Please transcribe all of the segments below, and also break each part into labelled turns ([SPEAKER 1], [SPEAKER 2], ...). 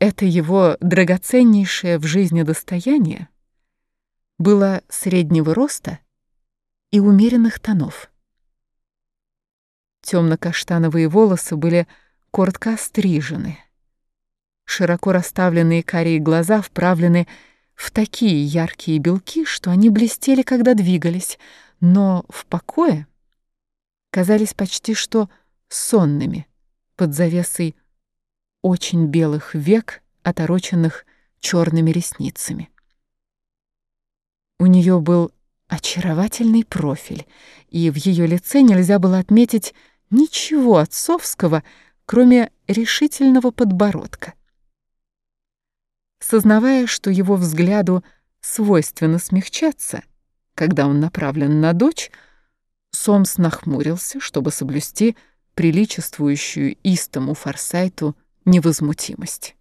[SPEAKER 1] Это его драгоценнейшее в жизни достояние было среднего роста и умеренных тонов. Темно-каштановые волосы были коротко острижены. Широко расставленные карие глаза вправлены в такие яркие белки, что они блестели, когда двигались, но в покое казались почти что сонными под завесой очень белых век, отороченных черными ресницами. У нее был очаровательный профиль, и в ее лице нельзя было отметить ничего отцовского, кроме решительного подбородка. Сознавая, что его взгляду свойственно смягчаться, когда он направлен на дочь, Сомс нахмурился, чтобы соблюсти приличествующую истому Форсайту невозмутимость.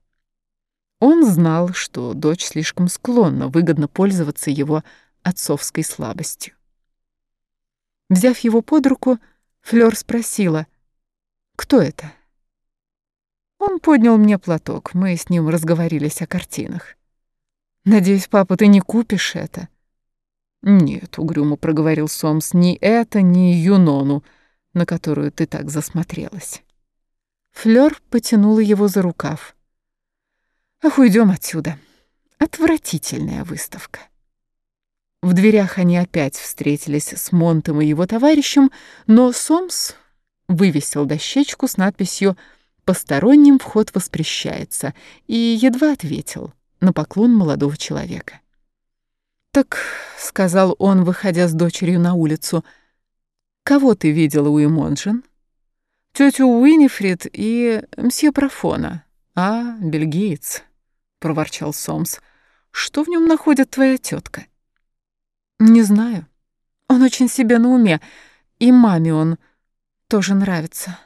[SPEAKER 1] Он знал, что дочь слишком склонна выгодно пользоваться его отцовской слабостью. Взяв его под руку, Флёр спросила, «Кто это?» Он поднял мне платок, мы с ним разговорились о картинах. «Надеюсь, папа, ты не купишь это?» «Нет», — угрюмо проговорил Сомс, — «ни это, ни Юнону, на которую ты так засмотрелась». Флёр потянула его за рукав. «Ах, уйдем отсюда. Отвратительная выставка». В дверях они опять встретились с Монтом и его товарищем, но Сомс вывесил дощечку с надписью «Посторонним вход воспрещается» и едва ответил на поклон молодого человека. «Так», — сказал он, выходя с дочерью на улицу, — «кого ты видела у Эмонжин?» Тетю Уинифрид и мсье Профона. А, бельгиец, проворчал Сомс. Что в нем находит твоя тетка? Не знаю. Он очень себе на уме, и маме он тоже нравится.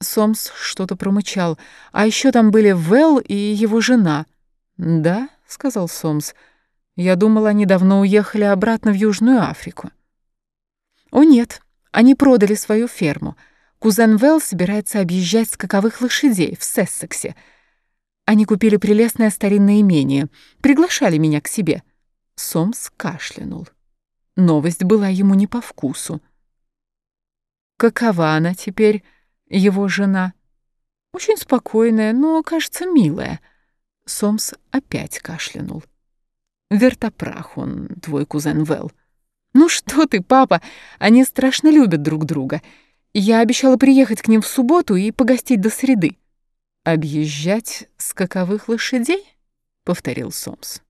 [SPEAKER 1] Сомс что-то промычал. А еще там были Вэл и его жена. Да, сказал Сомс. Я думал, они давно уехали обратно в Южную Африку. О нет, они продали свою ферму. Кузен Вэл собирается объезжать скаковых лошадей в Сессексе. Они купили прелестное старинное имение, приглашали меня к себе. Сомс кашлянул. Новость была ему не по вкусу. Какова она теперь, его жена? Очень спокойная, но, кажется, милая. Сомс опять кашлянул. Вертопрах он, твой кузен Вэл. Ну что ты, папа, они страшно любят друг друга. Я обещала приехать к ним в субботу и погостить до среды. «Объезжать скаковых лошадей?» — повторил Сомс.